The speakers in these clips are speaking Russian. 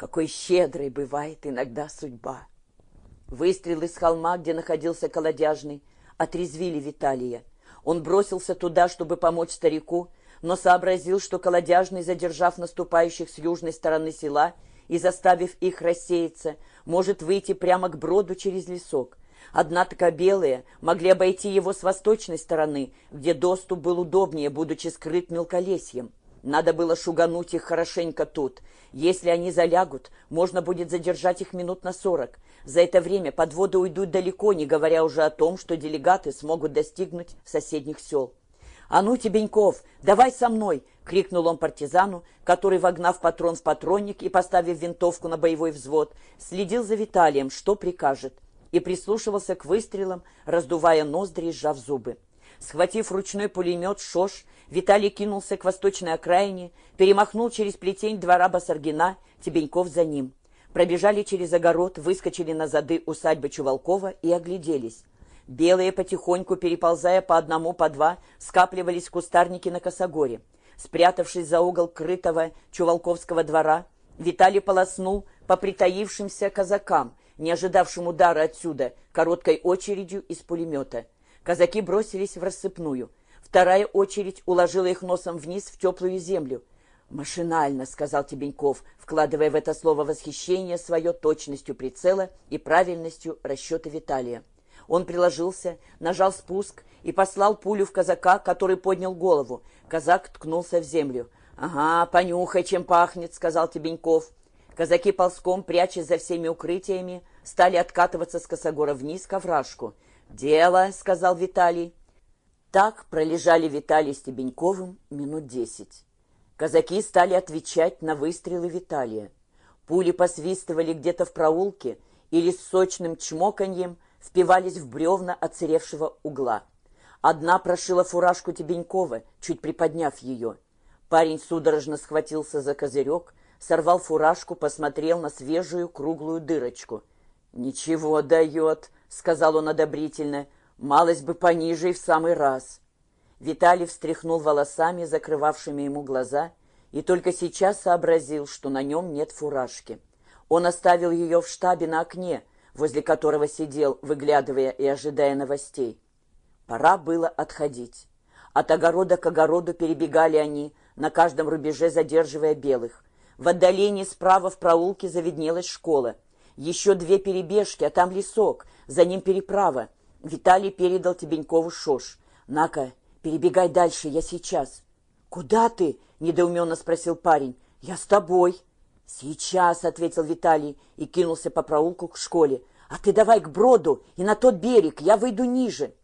Какой щедрой бывает иногда судьба. Выстрелы с холма, где находился колодяжный, отрезвили Виталия. Он бросился туда, чтобы помочь старику, но сообразил, что колодяжный, задержав наступающих с южной стороны села и заставив их рассеяться, может выйти прямо к броду через лесок. Однако белые могли обойти его с восточной стороны, где доступ был удобнее, будучи скрыт мелколесьем. Надо было шугануть их хорошенько тут. Если они залягут, можно будет задержать их минут на сорок. За это время подводы уйдут далеко, не говоря уже о том, что делегаты смогут достигнуть соседних сел. «А ну, Тебеньков, давай со мной!» — крикнул он партизану, который, вогнав патрон в патронник и поставив винтовку на боевой взвод, следил за Виталием, что прикажет, и прислушивался к выстрелам, раздувая ноздри и сжав зубы. Схватив ручной пулемет «Шош», Виталий кинулся к восточной окраине, перемахнул через плетень двора Басаргина, Тебеньков за ним. Пробежали через огород, выскочили на зады усадьбы Чувалкова и огляделись. Белые, потихоньку переползая по одному, по два, скапливались в кустарнике на Косогоре. Спрятавшись за угол крытого Чувалковского двора, Виталий полоснул по притаившимся казакам, не ожидавшим удара отсюда, короткой очередью из пулемета. Казаки бросились в рассыпную. Вторая очередь уложила их носом вниз в теплую землю. «Машинально», — сказал Тебеньков, вкладывая в это слово восхищение свое точностью прицела и правильностью расчета Виталия. Он приложился, нажал спуск и послал пулю в казака, который поднял голову. Казак ткнулся в землю. «Ага, понюхай, чем пахнет», — сказал Тебеньков. Казаки ползком, прячась за всеми укрытиями, стали откатываться с косогора вниз к овражку. «Дело», — сказал Виталий. Так пролежали Виталий с Тебеньковым минут десять. Казаки стали отвечать на выстрелы Виталия. Пули посвистывали где-то в проулке или с сочным чмоканьем впивались в бревна отсыревшего угла. Одна прошила фуражку Тебенькова, чуть приподняв ее. Парень судорожно схватился за козырек, сорвал фуражку, посмотрел на свежую круглую дырочку. «Ничего дает», — сказал он одобрительно, — Малость бы пониже и в самый раз. Виталий встряхнул волосами, закрывавшими ему глаза, и только сейчас сообразил, что на нем нет фуражки. Он оставил ее в штабе на окне, возле которого сидел, выглядывая и ожидая новостей. Пора было отходить. От огорода к огороду перебегали они, на каждом рубеже задерживая белых. В отдалении справа в проулке заведнелась школа. Еще две перебежки, а там лесок, за ним переправа. Виталий передал Тебенькову шош. «На-ка, перебегай дальше, я сейчас». «Куда ты?» — недоуменно спросил парень. «Я с тобой». «Сейчас», — ответил Виталий и кинулся по проулку к школе. «А ты давай к броду и на тот берег, я выйду ниже».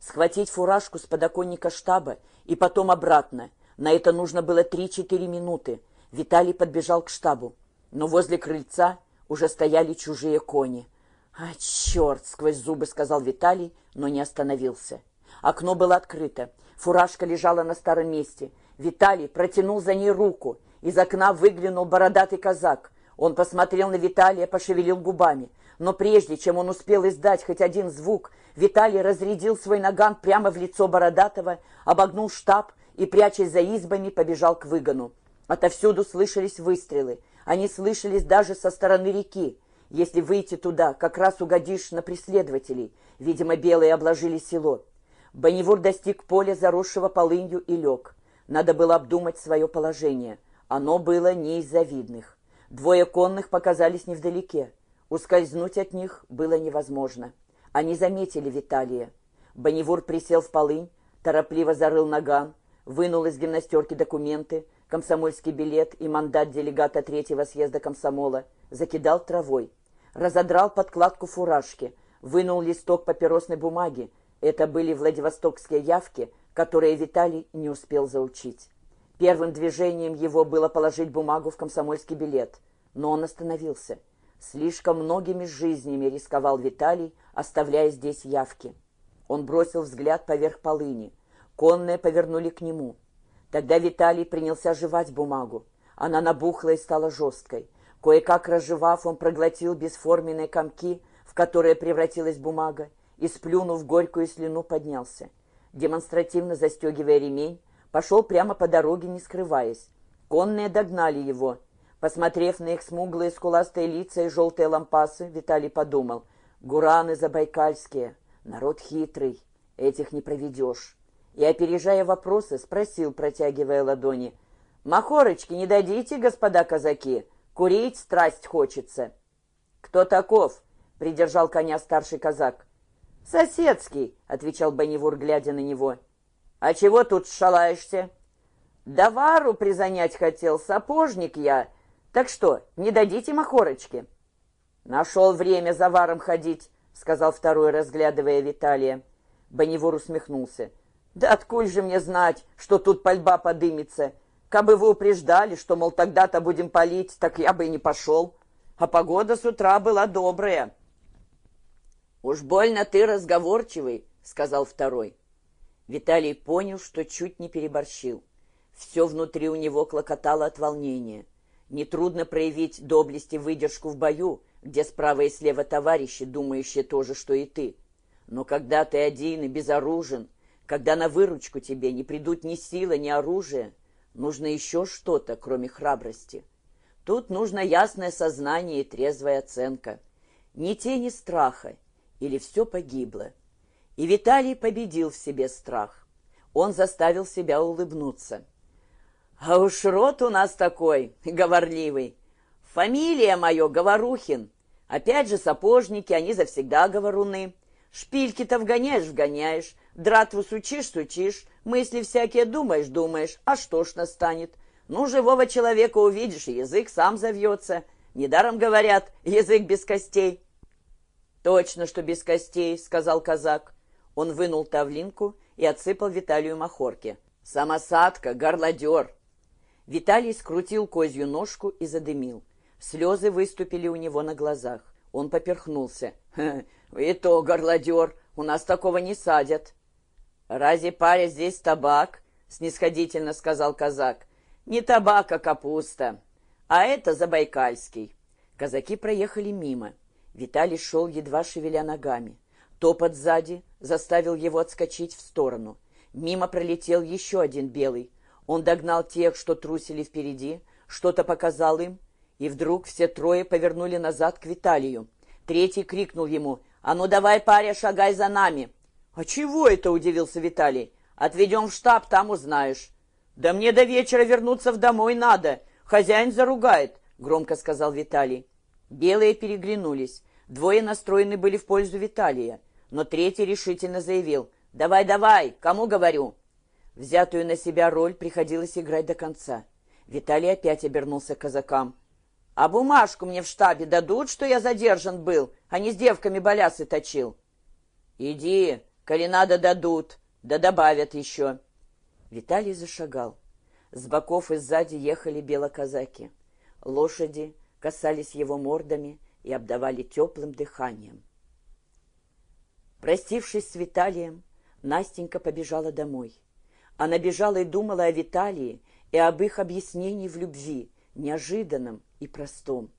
Схватить фуражку с подоконника штаба и потом обратно. На это нужно было три-четыре минуты. Виталий подбежал к штабу. Но возле крыльца уже стояли чужие кони. «А, черт!» — сквозь зубы сказал Виталий, но не остановился. Окно было открыто. Фуражка лежала на старом месте. Виталий протянул за ней руку. Из окна выглянул бородатый казак. Он посмотрел на Виталия, пошевелил губами. Но прежде чем он успел издать хоть один звук, Виталий разрядил свой наган прямо в лицо Бородатого, обогнул штаб и, прячась за избами, побежал к выгону. Отовсюду слышались выстрелы. Они слышались даже со стороны реки. Если выйти туда, как раз угодишь на преследователей. Видимо, белые обложили село. Бонневур достиг поля, заросшего полынью, и лег. Надо было обдумать свое положение. Оно было не из завидных. Двое конных показались невдалеке. Ускользнуть от них было невозможно. Они заметили Виталия. Бонневур присел в полынь, торопливо зарыл наган, вынул из гимнастерки документы, комсомольский билет и мандат делегата третьего съезда комсомола, закидал травой разодрал подкладку фуражки, вынул листок папиросной бумаги. Это были владивостокские явки, которые Виталий не успел заучить. Первым движением его было положить бумагу в комсомольский билет, но он остановился. Слишком многими жизнями рисковал Виталий, оставляя здесь явки. Он бросил взгляд поверх полыни. Конные повернули к нему. Тогда Виталий принялся жевать бумагу. Она набухла и стала жесткой. Кое-как разжевав, он проглотил бесформенные комки, в которые превратилась бумага, и, сплюнув горькую слюну, поднялся. Демонстративно застегивая ремень, пошел прямо по дороге, не скрываясь. Конные догнали его. Посмотрев на их смуглые скуластые лица и желтые лампасы, Виталий подумал, «Гураны забайкальские, народ хитрый, этих не проведешь». И, опережая вопросы, спросил, протягивая ладони, «Махорочки не дадите, господа казаки? Курить страсть хочется». «Кто таков?» — придержал коня старший казак. «Соседский», — отвечал Бонневур, глядя на него. «А чего тут шалаешься?» «Давару призанять хотел, сапожник я. Так что, не дадите махорочки?» «Нашел время за варом ходить», — сказал второй, разглядывая Виталия. Бонневур усмехнулся. «Да откуль же мне знать, что тут пальба подымется? Кабы вы упреждали, что, мол, тогда-то будем палить, так я бы и не пошел. А погода с утра была добрая». «Уж больно ты разговорчивый», — сказал второй. Виталий понял, что чуть не переборщил. Все внутри у него клокотало от волнения. Нетрудно проявить доблесть и выдержку в бою, где справа и слева товарищи, думающие то же, что и ты. Но когда ты один и безоружен, когда на выручку тебе не придут ни сила, ни оружие, нужно еще что-то, кроме храбрости. Тут нужно ясное сознание и трезвая оценка. Ни тени страха, или все погибло. И Виталий победил в себе страх. Он заставил себя улыбнуться. А уж рот у нас такой, говорливый. Фамилия мое Говорухин. Опять же сапожники, они завсегда говоруны. Шпильки-то вгоняешь, вгоняешь, дратву сучишь, сучишь, мысли всякие думаешь, думаешь, а что ж настанет? Ну, живого человека увидишь, язык сам завьется. Недаром говорят, язык без костей. Точно, что без костей, сказал казак. Он вынул тавлинку и отсыпал Виталию махорки. Самосадка, горлодер. Виталий скрутил козью ножку и задымил. Слезы выступили у него на глазах. Он поперхнулся. «И то, горлодер, у нас такого не садят». «Разве паря здесь табак?» — снисходительно сказал казак. «Не табак, а капуста. А это забайкальский». Казаки проехали мимо. Виталий шел, едва шевеля ногами. Топот сзади заставил его отскочить в сторону. Мимо пролетел еще один белый. Он догнал тех, что трусили впереди, что-то показал им, и вдруг все трое повернули назад к Виталию. Третий крикнул ему «А ну давай, паря, шагай за нами!» «А чего это?» — удивился Виталий. «Отведем в штаб, там узнаешь». «Да мне до вечера вернуться в домой надо. Хозяин заругает», — громко сказал Виталий. Белые переглянулись. Двое настроены были в пользу Виталия, но третий решительно заявил «Давай, давай, кому говорю?» Взятую на себя роль приходилось играть до конца. Виталий опять обернулся к казакам. «А бумажку мне в штабе дадут, что я задержан был, а не с девками балясы точил?» «Иди, коли надо дадут, да добавят еще». Виталий зашагал. С боков и сзади ехали белоказаки. Лошади касались его мордами и обдавали теплым дыханием. Простившись с Виталием, Настенька побежала домой. Она бежала и думала о Виталии и об их объяснении в любви, неожиданном и простом.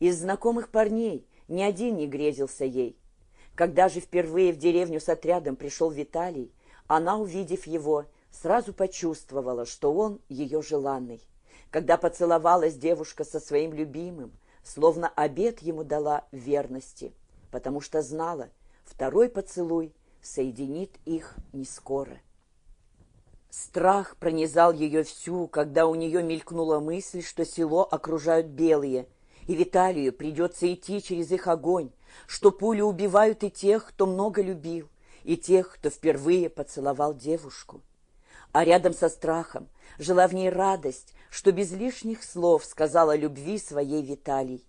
Из знакомых парней ни один не грезился ей. Когда же впервые в деревню с отрядом пришел Виталий, она, увидев его, сразу почувствовала, что он ее желанный. Когда поцеловалась девушка со своим любимым, словно обет ему дала верности, потому что знала, второй поцелуй соединит их не скоро. Страх пронизал ее всю, когда у нее мелькнула мысль, что село окружают белые, и Виталию придется идти через их огонь, что пули убивают и тех, кто много любил, и тех, кто впервые поцеловал девушку. А рядом со страхом жила в ней радость, что без лишних слов сказала любви своей Виталий.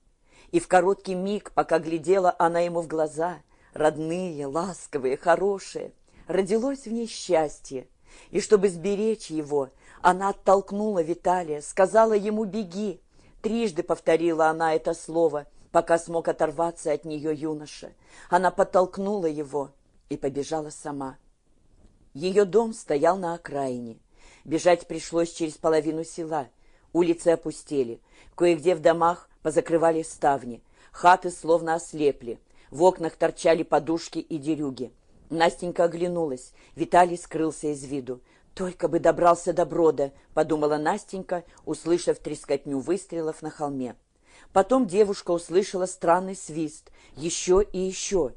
И в короткий миг, пока глядела она ему в глаза, родные, ласковые, хорошие, родилось в ней счастье, и чтобы сберечь его, она оттолкнула Виталия, сказала ему «беги». Трижды повторила она это слово, пока смог оторваться от нее юноша. Она подтолкнула его и побежала сама. Ее дом стоял на окраине. Бежать пришлось через половину села. Улицы опустели. Кое-где в домах позакрывали ставни. Хаты словно ослепли. В окнах торчали подушки и дерюги. Настенька оглянулась. Виталий скрылся из виду. «Только бы добрался до брода», — подумала Настенька, услышав трескотню выстрелов на холме. Потом девушка услышала странный свист. Еще и еще.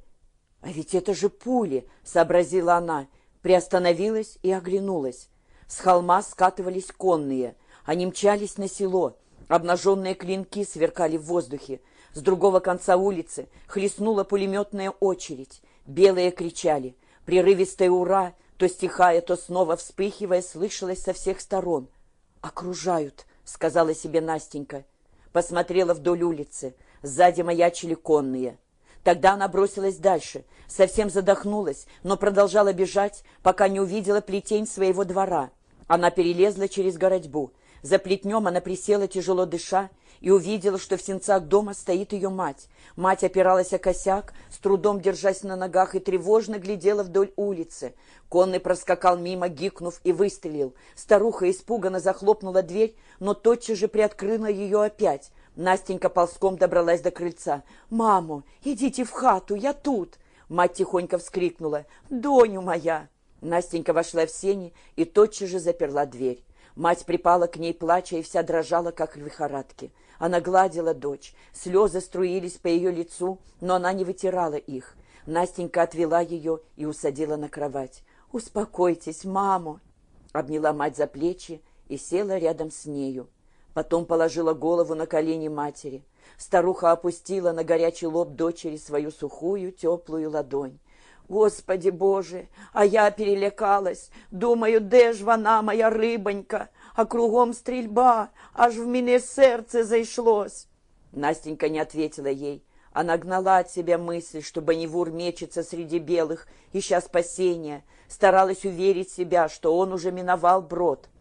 «А ведь это же пули!» — сообразила она. Приостановилась и оглянулась. С холма скатывались конные. Они мчались на село. Обнаженные клинки сверкали в воздухе. С другого конца улицы хлестнула пулеметная очередь. Белые кричали. Прерывистое «Ура!» то стихая, то снова вспыхивая, слышалось со всех сторон. «Окружают», — сказала себе Настенька. Посмотрела вдоль улицы. Сзади маячили конные. Тогда она бросилась дальше, совсем задохнулась, но продолжала бежать, пока не увидела плетень своего двора. Она перелезла через городьбу. За плетнем она присела, тяжело дыша, и увидела, что в сенцах дома стоит ее мать. Мать опиралась о косяк, с трудом держась на ногах, и тревожно глядела вдоль улицы. Конный проскакал мимо, гикнув и выстрелил. Старуха испуганно захлопнула дверь, но тотчас же приоткрыла ее опять. Настенька ползком добралась до крыльца. «Маму, идите в хату, я тут!» Мать тихонько вскрикнула. «Доню моя!» Настенька вошла в сени и тотчас же заперла дверь. Мать припала к ней, плача, и вся дрожала, как в лихорадке. Она гладила дочь. Слезы струились по ее лицу, но она не вытирала их. Настенька отвела ее и усадила на кровать. «Успокойтесь, маму!» Обняла мать за плечи и села рядом с нею. Потом положила голову на колени матери. Старуха опустила на горячий лоб дочери свою сухую, теплую ладонь. Господи Боже, а я перелякалась. Думаю, де ж вона, моя рибонька, а кругом стрельба, аж в мене сердце зайшлось. Настенька не ответила ей. Она гнала от себя мысль, что Бонневур мечется среди белых, ища спасения, старалась уверить себя, что он уже миновал брод —